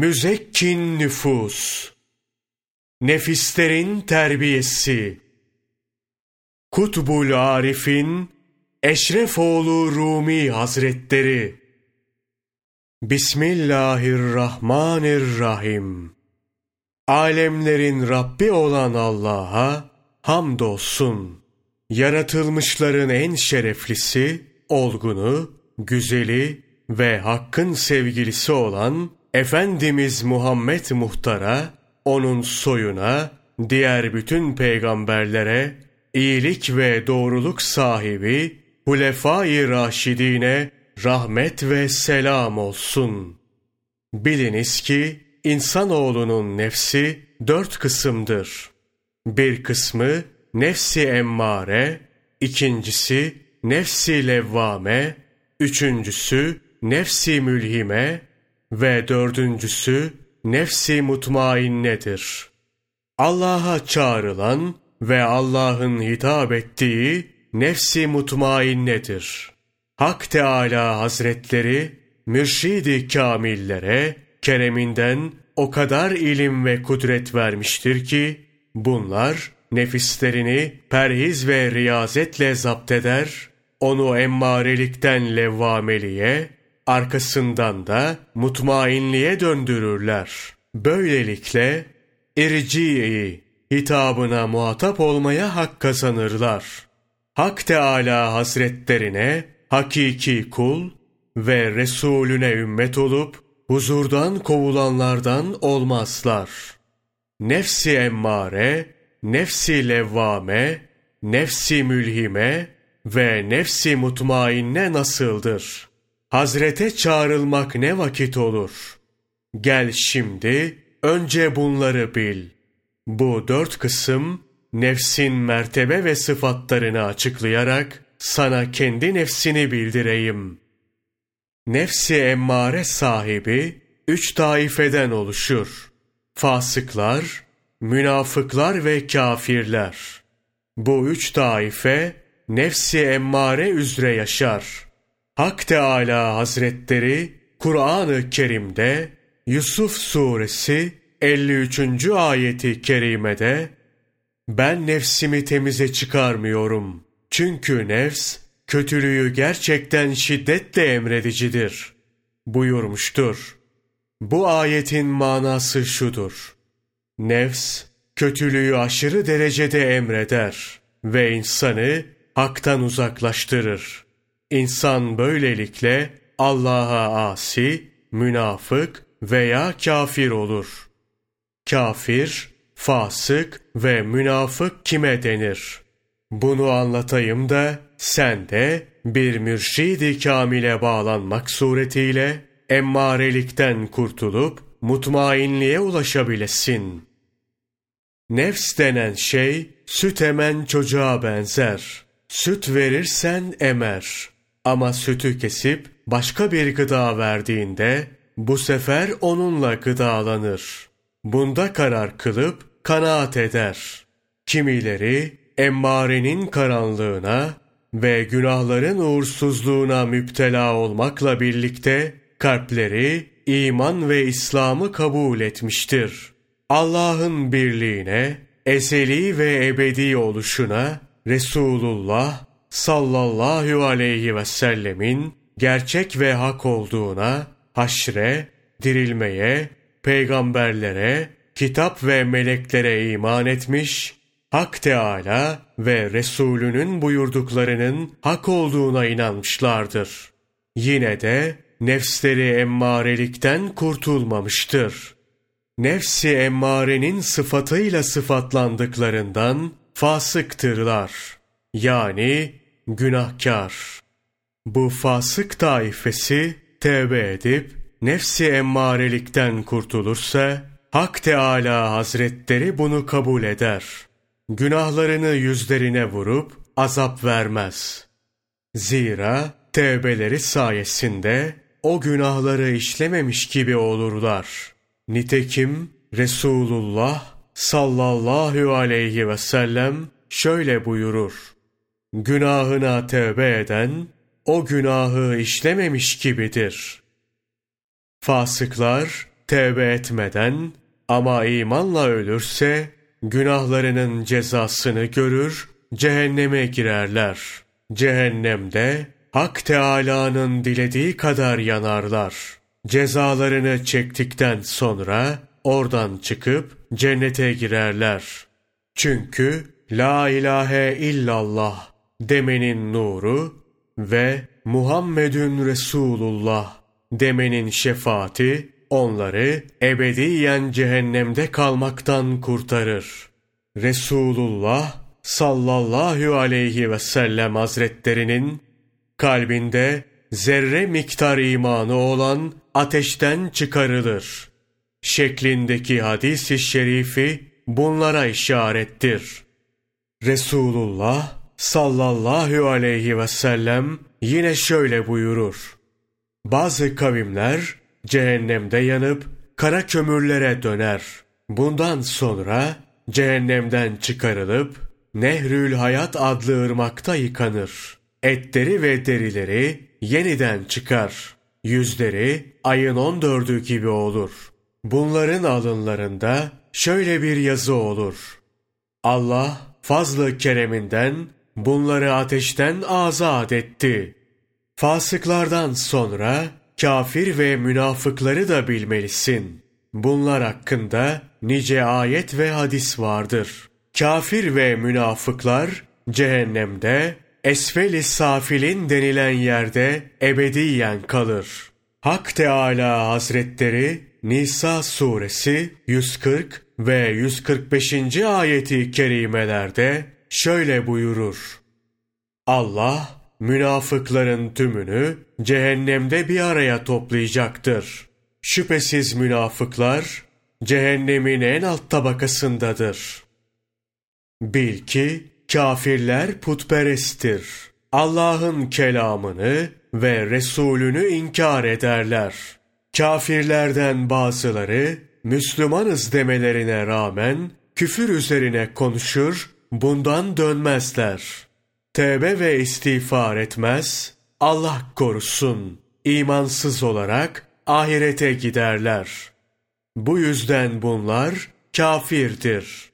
müzekkin nüfus, nefislerin terbiyesi, Kutbul Arif'in Eşrefoğlu Rumi Hazretleri. Bismillahirrahmanirrahim. Alemlerin Rabbi olan Allah'a hamdolsun. Yaratılmışların en şereflisi, olgunu, güzeli ve hakkın sevgilisi olan Efendimiz Muhammed Muhtar'a, onun soyuna, diğer bütün peygamberlere, iyilik ve doğruluk sahibi Hulefai Raşidine rahmet ve selam olsun. Biliniz ki insanoğlunun nefsi dört kısımdır. Bir kısmı nefsi emmare, ikincisi nefsi levvame, üçüncüsü nefsi mülhime ve dördüncüsü nefsi mutmainnedir. Allah'a çağrılan ve Allah'ın hitap ettiği nefsi mutmainnedir. Hak Teâlâ Hazretleri, mürşidi kamillere, kereminden o kadar ilim ve kudret vermiştir ki, bunlar nefislerini perhiz ve riyazetle zapt eder, onu emmarelikten levvameliğe, arkasından da mutmainliğe döndürürler. Böylelikle irci'i hitabına muhatap olmaya hak kazanırlar. Hak Teâlâ Hazretlerine hakiki kul ve Resulüne ümmet olup huzurdan kovulanlardan olmazlar. Nefsi emmare, nefsi levvame, nefsi mülhime ve nefsi mutmainne nasıldır? Hazrete çağrılmak ne vakit olur? Gel şimdi, önce bunları bil. Bu dört kısım, nefsin mertebe ve sıfatlarını açıklayarak, sana kendi nefsini bildireyim. Nefsi emmare sahibi, üç taifeden oluşur. Fasıklar, münafıklar ve kafirler. Bu üç taife, nefsi emmare üzere yaşar. Hak Teâlâ Hazretleri, Kur'an-ı Kerim'de, Yusuf Suresi 53. ayeti kerimede, ben nefsimi temize çıkarmıyorum. Çünkü nefs, kötülüğü gerçekten şiddetle emredicidir. Buyurmuştur. Bu ayetin manası şudur. Nefs, kötülüğü aşırı derecede emreder ve insanı haktan uzaklaştırır. İnsan böylelikle Allah'a asi, münafık veya kafir olur. Kafir, fasık ve münafık kime denir? Bunu anlatayım da sen de bir mürşidi kamile bağlanmak suretiyle emmarelikten kurtulup mutmainliğe ulaşabilesin. Nefs denen şey süt emen çocuğa benzer. Süt verirsen emer. Ama sütü kesip başka bir gıda verdiğinde bu sefer onunla gıdalanır. Bunda karar kılıp kanaat eder. Kimileri emmarenin karanlığına ve günahların uğursuzluğuna müptela olmakla birlikte kalpleri iman ve İslam'ı kabul etmiştir. Allah'ın birliğine, ezeli ve ebedi oluşuna Resulullah sallallahu aleyhi ve sellemin gerçek ve hak olduğuna, haşre, dirilmeye, peygamberlere, kitap ve meleklere iman etmiş, Hak Teala ve Resulünün buyurduklarının hak olduğuna inanmışlardır. Yine de nefsleri emmarelikten kurtulmamıştır. Nefsi emmarenin sıfatıyla sıfatlandıklarından fasıktırlar. Yani günahkar. Bu fasık taifesi tevbe edip nefsi emmarelikten kurtulursa Hak Teala Hazretleri bunu kabul eder.'' günahlarını yüzlerine vurup azap vermez. Zira tevbeleri sayesinde o günahları işlememiş gibi olurlar. Nitekim Resulullah sallallahu aleyhi ve sellem şöyle buyurur. Günahına tevbe eden o günahı işlememiş gibidir. Fasıklar tevbe etmeden ama imanla ölürse günahlarının cezasını görür, cehenneme girerler. Cehennemde Hak Teâlâ'nın dilediği kadar yanarlar. Cezalarını çektikten sonra oradan çıkıp cennete girerler. Çünkü La ilahe illallah demenin nuru ve Muhammedun Resulullah demenin şefaati onları ebediyen cehennemde kalmaktan kurtarır. Resulullah sallallahu aleyhi ve sellem hazretlerinin kalbinde zerre miktar imanı olan ateşten çıkarılır. Şeklindeki hadis-i şerifi bunlara işarettir. Resulullah sallallahu aleyhi ve sellem yine şöyle buyurur. Bazı kavimler cehennemde yanıp kara kömürlere döner. Bundan sonra cehennemden çıkarılıp Nehrül Hayat adlı ırmakta yıkanır. Etleri ve derileri yeniden çıkar. Yüzleri ayın on dördü gibi olur. Bunların alınlarında şöyle bir yazı olur. Allah fazlı kereminden bunları ateşten azat etti. Fasıklardan sonra kafir ve münafıkları da bilmelisin. Bunlar hakkında nice ayet ve hadis vardır. Kafir ve münafıklar cehennemde esfel-i safilin denilen yerde ebediyen kalır. Hak Teala Hazretleri Nisa suresi 140 ve 145. ayeti kerimelerde şöyle buyurur. Allah münafıkların tümünü cehennemde bir araya toplayacaktır. Şüphesiz münafıklar cehennemin en alt tabakasındadır. Bil ki kafirler putperesttir. Allah'ın kelamını ve Resulünü inkar ederler. Kafirlerden bazıları Müslümanız demelerine rağmen küfür üzerine konuşur, bundan dönmezler. Tevbe ve istiğfar etmez, Allah korusun, imansız olarak ahirete giderler. Bu yüzden bunlar kafirdir.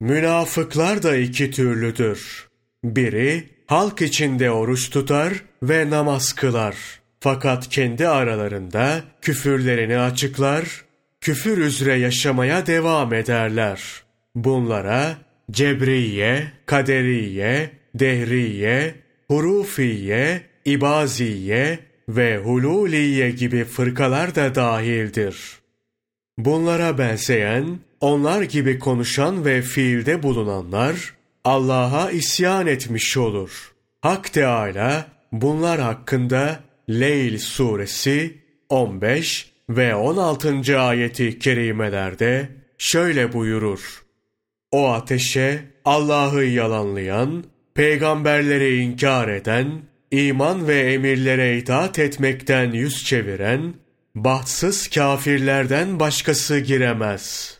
Münafıklar da iki türlüdür. Biri halk içinde oruç tutar ve namaz kılar. Fakat kendi aralarında küfürlerini açıklar, küfür üzere yaşamaya devam ederler. Bunlara Cebriye, Kaderiye, Dehriye, Hurufiye, İbaziye ve Hululiye gibi fırkalar da dahildir. Bunlara benzeyen, onlar gibi konuşan ve fiilde bulunanlar, Allah'a isyan etmiş olur. Hak Teâlâ, bunlar hakkında Leyl suresi 15 ve 16. ayeti kerimelerde şöyle buyurur. O ateşe Allah'ı yalanlayan, peygamberleri inkar eden, iman ve emirlere itaat etmekten yüz çeviren, bahtsız kafirlerden başkası giremez.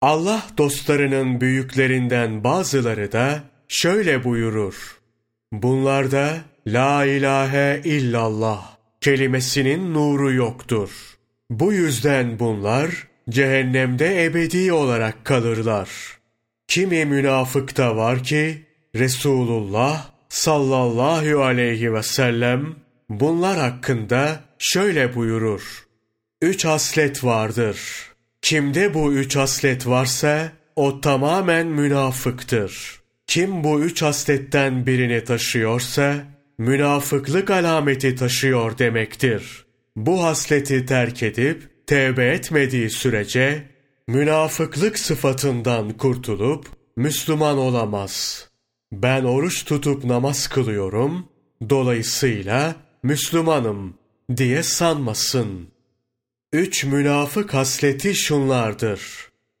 Allah dostlarının büyüklerinden bazıları da şöyle buyurur. Bunlarda La ilahe illallah kelimesinin nuru yoktur. Bu yüzden bunlar cehennemde ebedi olarak kalırlar. Kimi münafık da var ki Resulullah sallallahu aleyhi ve sellem bunlar hakkında şöyle buyurur. Üç haslet vardır. Kimde bu üç haslet varsa o tamamen münafıktır. Kim bu üç hasletten birini taşıyorsa münafıklık alameti taşıyor demektir. Bu hasleti terk edip tevbe etmediği sürece münafıklık sıfatından kurtulup Müslüman olamaz. Ben oruç tutup namaz kılıyorum, dolayısıyla Müslümanım diye sanmasın. Üç münafık hasleti şunlardır.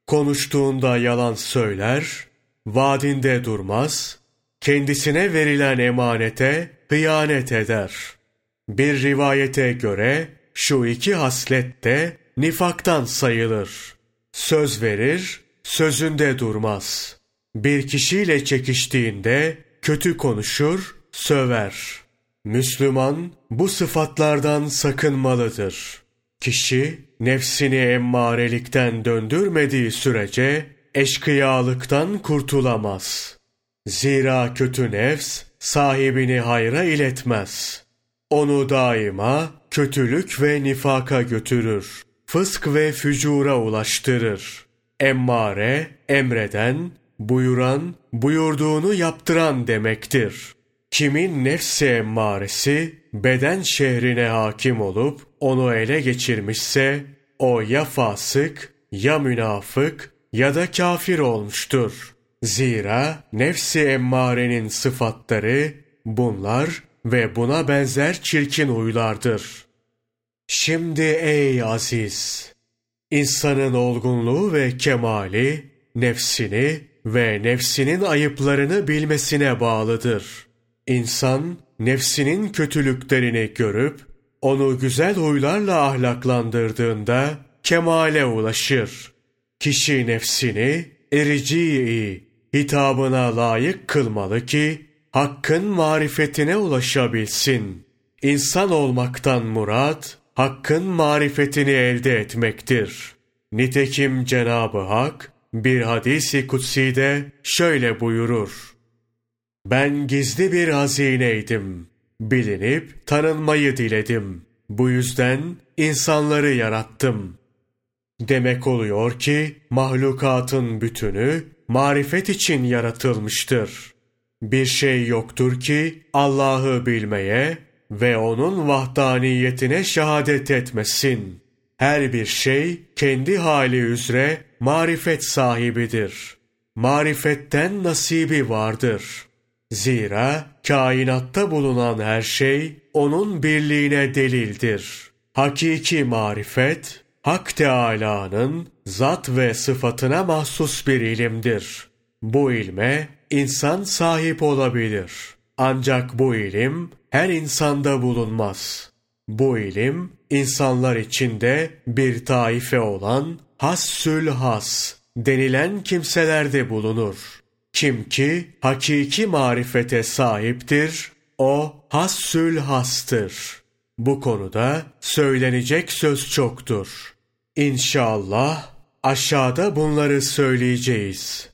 Konuştuğunda yalan söyler, vaadinde durmaz, kendisine verilen emanete hıyanet eder. Bir rivayete göre şu iki haslet de nifaktan sayılır. Söz verir, sözünde durmaz. Bir kişiyle çekiştiğinde kötü konuşur, söver. Müslüman bu sıfatlardan sakınmalıdır. Kişi nefsini emmarelikten döndürmediği sürece eşkıyalıktan kurtulamaz. Zira kötü nefs sahibini hayra iletmez. Onu daima kötülük ve nifaka götürür. Fısk ve fücura ulaştırır. Emmare, emreden, buyuran, buyurduğunu yaptıran demektir. Kimin nefsi emmaresi beden şehrine hakim olup onu ele geçirmişse o ya fasık ya münafık ya da kafir olmuştur. Zira nefsi emmarenin sıfatları bunlar ve buna benzer çirkin huylardır. Şimdi ey aziz! insanın olgunluğu ve kemali nefsini ve nefsinin ayıplarını bilmesine bağlıdır. İnsan nefsinin kötülüklerini görüp onu güzel huylarla ahlaklandırdığında kemale ulaşır. Kişi nefsini ericiyi hitabına layık kılmalı ki hakkın marifetine ulaşabilsin. İnsan olmaktan murat hakkın marifetini elde etmektir. Nitekim Cenab-ı Hak bir hadisi kutsi'de şöyle buyurur. Ben gizli bir hazineydim. Bilinip tanınmayı diledim. Bu yüzden insanları yarattım. Demek oluyor ki mahlukatın bütünü marifet için yaratılmıştır. Bir şey yoktur ki Allah'ı bilmeye ve onun vahdaniyetine şehadet etmesin. Her bir şey kendi hali üzere marifet sahibidir. Marifetten nasibi vardır. Zira kainatta bulunan her şey onun birliğine delildir. Hakiki marifet, Hak Teâlâ'nın zat ve sıfatına mahsus bir ilimdir. Bu ilme insan sahip olabilir. Ancak bu ilim her insanda bulunmaz. Bu ilim insanlar içinde bir taife olan hassül has denilen kimselerde bulunur. Kim ki hakiki marifete sahiptir, o hassül hastır. Bu konuda söylenecek söz çoktur. İnşallah aşağıda bunları söyleyeceğiz.